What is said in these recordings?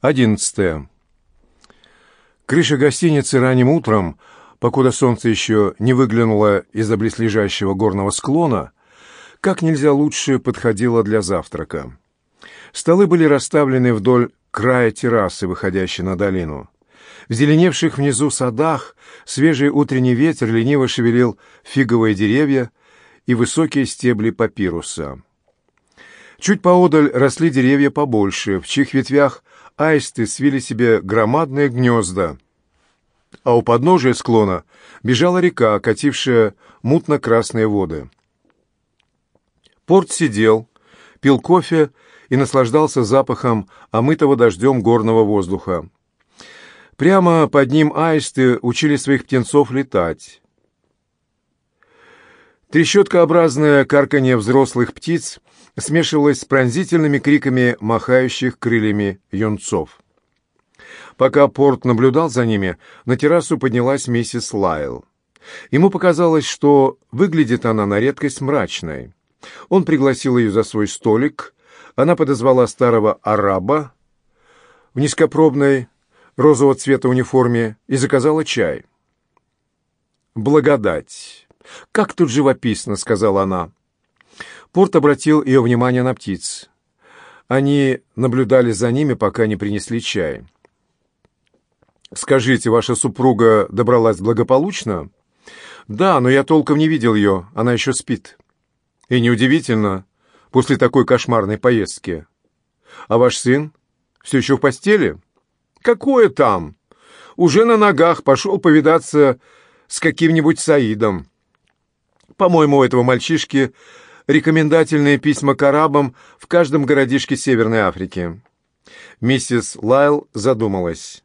Одиннадцатое. Крыша гостиницы ранним утром, покуда солнце еще не выглянуло из-за близлежащего горного склона, как нельзя лучше подходила для завтрака. Столы были расставлены вдоль края террасы, выходящей на долину. В зеленевших внизу садах свежий утренний ветер лениво шевелил фиговые деревья и высокие стебли папируса. Чуть поодаль росли деревья побольше, в чьих ветвях аисты свили себе громадные гнезда, а у подножия склона бежала река, катившая мутно-красные воды. Порт сидел, пил кофе и наслаждался запахом омытого дождем горного воздуха. Прямо под ним аисты учили своих птенцов летать. Трещоткообразное карканье взрослых птиц смешивалось с пронзительными криками махающих крыльями юнцов. Пока Порт наблюдал за ними, на террасу поднялась миссис Лайл. Ему показалось, что выглядит она на редкость мрачной. Он пригласил ее за свой столик, она подозвала старого араба в низкопробной розового цвета униформе и заказала чай. «Благодать! Как тут живописно!» — сказала она. Порт обратил ее внимание на птиц. Они наблюдали за ними, пока не принесли чай. «Скажите, ваша супруга добралась благополучно?» «Да, но я толком не видел ее, она еще спит». «И неудивительно, после такой кошмарной поездки. А ваш сын все еще в постели?» «Какое там? Уже на ногах пошел повидаться с каким-нибудь Саидом. По-моему, у этого мальчишки рекомендательные письма к арабам в каждом городишке Северной Африки. Миссис Лайл задумалась.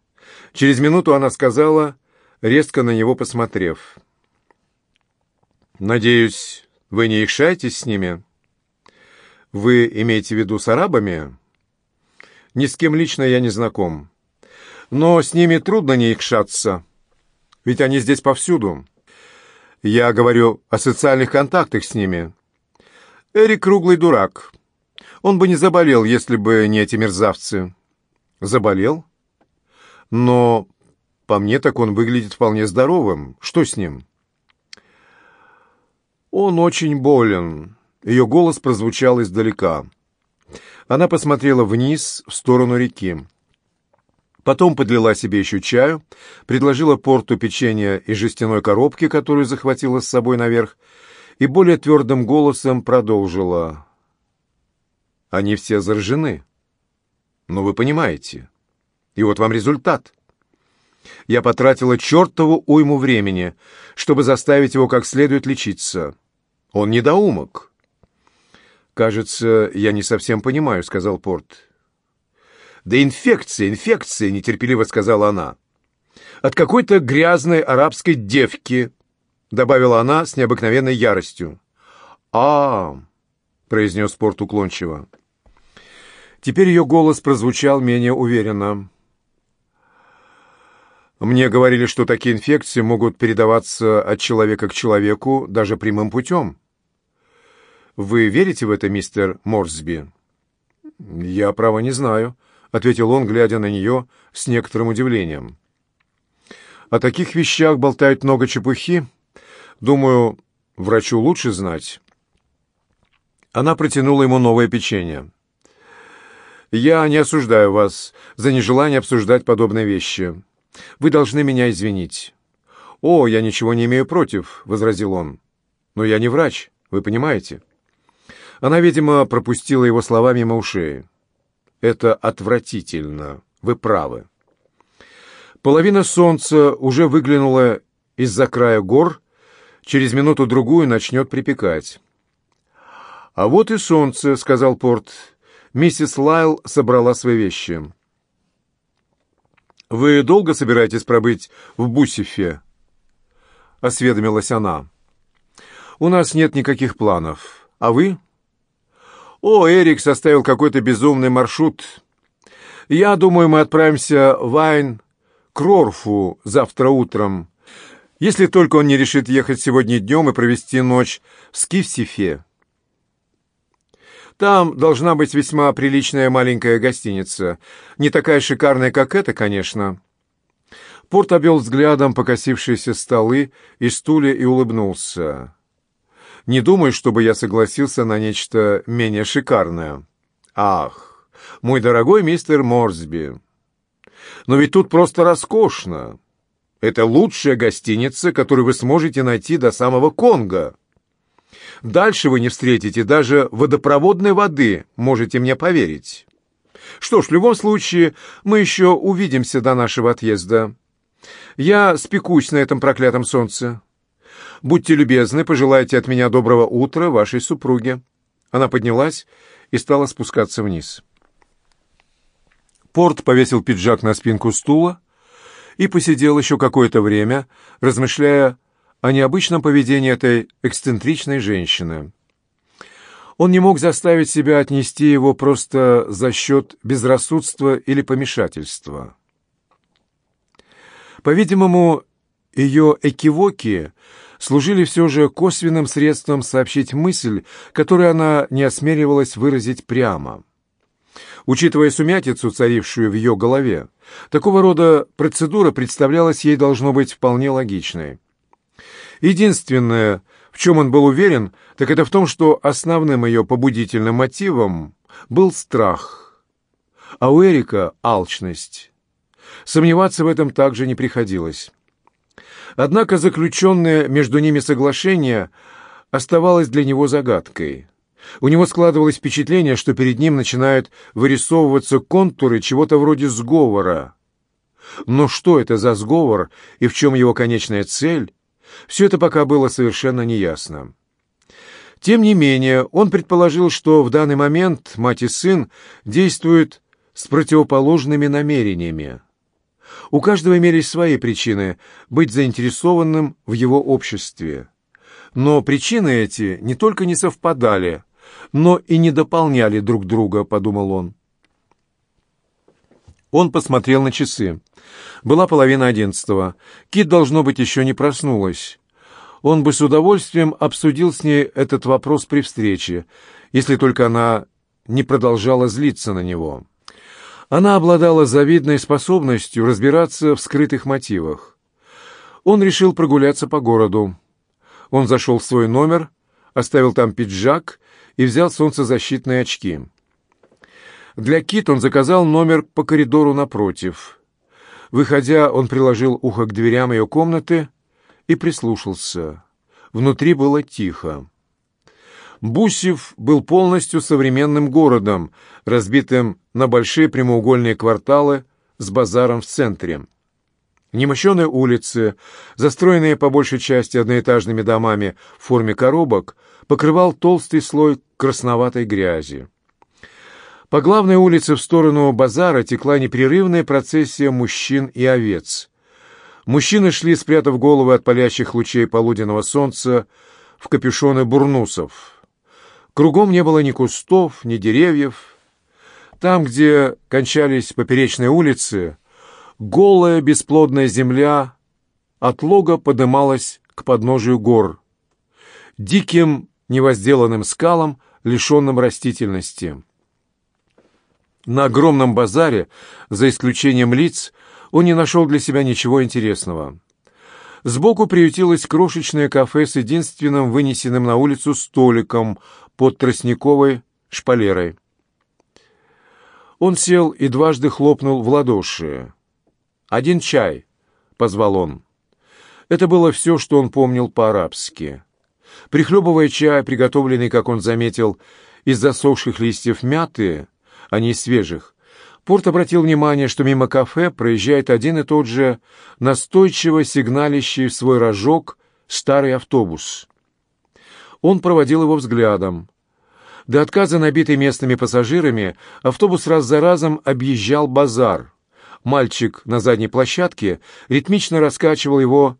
Через минуту она сказала, резко на него посмотрев. «Надеюсь, вы не икшаетесь с ними? Вы имеете в виду с арабами? Ни с кем лично я не знаком. Но с ними трудно не икшаться, ведь они здесь повсюду. Я говорю о социальных контактах с ними. Эрик круглый дурак. Он бы не заболел, если бы не эти мерзавцы. Заболел? Но по мне так он выглядит вполне здоровым. Что с ним? Он очень болен. Ее голос прозвучал издалека. Она посмотрела вниз, в сторону реки. Потом подлила себе еще чаю, предложила порту печенье из жестяной коробки, которую захватила с собой наверх, и более твердым голосом продолжила. «Они все заражены. Но вы понимаете. И вот вам результат. Я потратила чертову уйму времени, чтобы заставить его как следует лечиться. Он недоумок». «Кажется, я не совсем понимаю», — сказал Порт. «Да инфекция, инфекция!» — нетерпеливо сказала она. «От какой-то грязной арабской девки!» — добавила она с необыкновенной яростью. а, произнес Порт уклончиво. Теперь ее голос прозвучал менее уверенно. «Мне говорили, что такие инфекции могут передаваться от человека к человеку даже прямым путем. Вы верите в это, мистер Морсби?» «Я, право, не знаю», — ответил он, глядя на нее с некоторым удивлением. «О таких вещах болтают много чепухи», Думаю, врачу лучше знать. Она протянула ему новое печенье. «Я не осуждаю вас за нежелание обсуждать подобные вещи. Вы должны меня извинить». «О, я ничего не имею против», — возразил он. «Но я не врач, вы понимаете?» Она, видимо, пропустила его слова мимо ушей. «Это отвратительно. Вы правы». Половина солнца уже выглянула из-за края гор, Через минуту-другую начнет припекать. «А вот и солнце», — сказал Порт. Миссис Лайл собрала свои вещи. «Вы долго собираетесь пробыть в Бусифе?» — осведомилась она. «У нас нет никаких планов. А вы?» «О, Эрик составил какой-то безумный маршрут. Я думаю, мы отправимся в Айн Крорфу завтра утром. Если только он не решит ехать сегодня днем и провести ночь в Скифсифе. Там должна быть весьма приличная маленькая гостиница. Не такая шикарная, как эта, конечно». Порт обвел взглядом покосившиеся столы и стулья и улыбнулся. «Не думаю, чтобы я согласился на нечто менее шикарное». «Ах, мой дорогой мистер Морсби, но ведь тут просто роскошно. Это лучшая гостиница, которую вы сможете найти до самого Конго. Дальше вы не встретите даже водопроводной воды, можете мне поверить. Что ж, в любом случае, мы еще увидимся до нашего отъезда. Я спекусь на этом проклятом солнце. Будьте любезны, пожелайте от меня доброго утра вашей супруге». Она поднялась и стала спускаться вниз. Порт повесил пиджак на спинку стула и посидел еще какое-то время, размышляя о необычном поведении этой эксцентричной женщины. Он не мог заставить себя отнести его просто за счет безрассудства или помешательства. По-видимому, ее экивоки служили все же косвенным средством сообщить мысль, которую она не осмеливалась выразить прямо. Учитывая сумятицу, царившую в ее голове, такого рода процедура представлялась ей должно быть вполне логичной. Единственное, в чем он был уверен, так это в том, что основным ее побудительным мотивом был страх, а у Эрика — алчность. Сомневаться в этом также не приходилось. Однако заключенное между ними соглашение оставалось для него загадкой. У него складывалось впечатление, что перед ним начинают вырисовываться контуры чего-то вроде сговора. Но что это за сговор и в чем его конечная цель, все это пока было совершенно неясно. Тем не менее, он предположил, что в данный момент мать и сын действуют с противоположными намерениями. У каждого имелись свои причины быть заинтересованным в его обществе. Но причины эти не только не совпадали, но и не дополняли друг друга, подумал он. Он посмотрел на часы. Была половина одиннадцатого. Кит, должно быть, еще не проснулась. Он бы с удовольствием обсудил с ней этот вопрос при встрече, если только она не продолжала злиться на него. Она обладала завидной способностью разбираться в скрытых мотивах. Он решил прогуляться по городу. Он зашел в свой номер, оставил там пиджак и взял солнцезащитные очки. Для Кит он заказал номер по коридору напротив. Выходя, он приложил ухо к дверям ее комнаты и прислушался. Внутри было тихо. Бусев был полностью современным городом, разбитым на большие прямоугольные кварталы с базаром в центре. Немощенные улицы, застроенные по большей части одноэтажными домами в форме коробок, покрывал толстый слой красноватой грязи. По главной улице в сторону базара текла непрерывная процессия мужчин и овец. Мужчины шли, спрятав головы от палящих лучей полуденного солнца, в капюшоны бурнусов. Кругом не было ни кустов, ни деревьев. Там, где кончались поперечные улицы, голая бесплодная земля от лога подымалась к подножию гор. Диким невозделанным скалам, лишенным растительности. На огромном базаре, за исключением лиц, он не нашел для себя ничего интересного. Сбоку приютилось крошечное кафе с единственным вынесенным на улицу столиком под тростниковой шпалерой. Он сел и дважды хлопнул в ладоши. «Один чай», — позвал он. Это было все, что он помнил по-арабски. Прихлебывая чай, приготовленный, как он заметил, из засохших листьев мяты, а не свежих, Порт обратил внимание, что мимо кафе проезжает один и тот же настойчиво сигналищий в свой рожок старый автобус. Он проводил его взглядом. До отказа набитый местными пассажирами, автобус раз за разом объезжал базар. Мальчик на задней площадке ритмично раскачивал его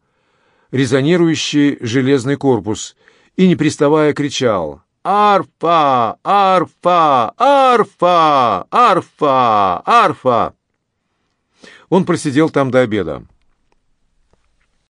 резонирующий железный корпус и, не приставая, кричал «Арфа! Арфа! Арфа! Арфа! Арфа!» Он просидел там до обеда.